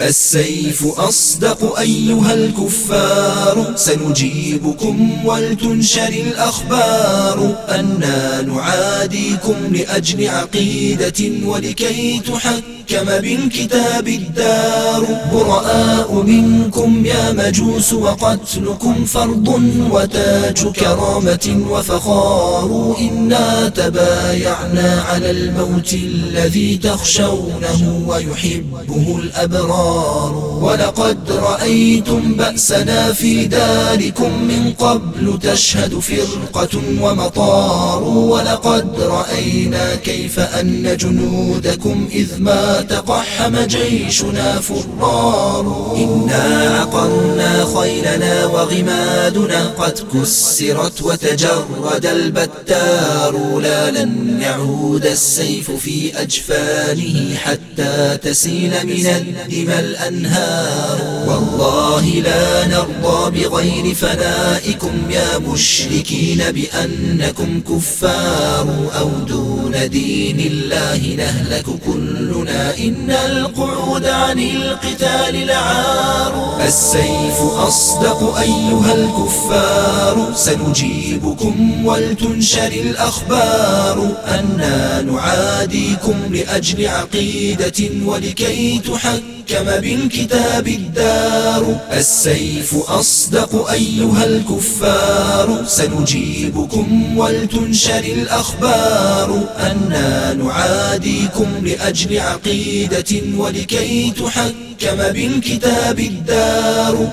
السيف أصدق أيها الكفار. سنجيبكم ولتنشر الأخبار. أنا نعاديكم لأجل عقيدة ولكي تحكم حكم بالكتاب الدار. براء منكم يا مجوس وقتلكم فرض وتاج كرامة وفخار. إنا تبايعنا على الموت الذي تخشونه ويحبه الأبرار. ولقد رأيتم بأسنا في داركم من قبل تشهد فرقة ومطار. ولقد رأينا كيف أن جنودكم إذ ما تقحم جيشنا فرار. إنا عقرنا خيلنا وغمادنا قد كسرت وتجرد البتار. لا لن يعود السيف في أجفانه حتى تسيل من الدم الأنهار. والله لا نرضى بغير فنائكم يا مشركين بأنكم كفار. أو دون دين الله نهلك كلنا إن القعود عن القتال لعار. السيف أصدق أيها الكفار. سنجيبكم ولتنشر الأخبار. أنا نعاديكم لأجل عقيدة ولكي تحكم حكم بالكتاب الدار. السيف أصدق أيها الكفار. سنجيبكم ولتنشر الأخبار. أنا نعاديكم لأجل عقيدة ولكي تحكم بالكتاب الدار.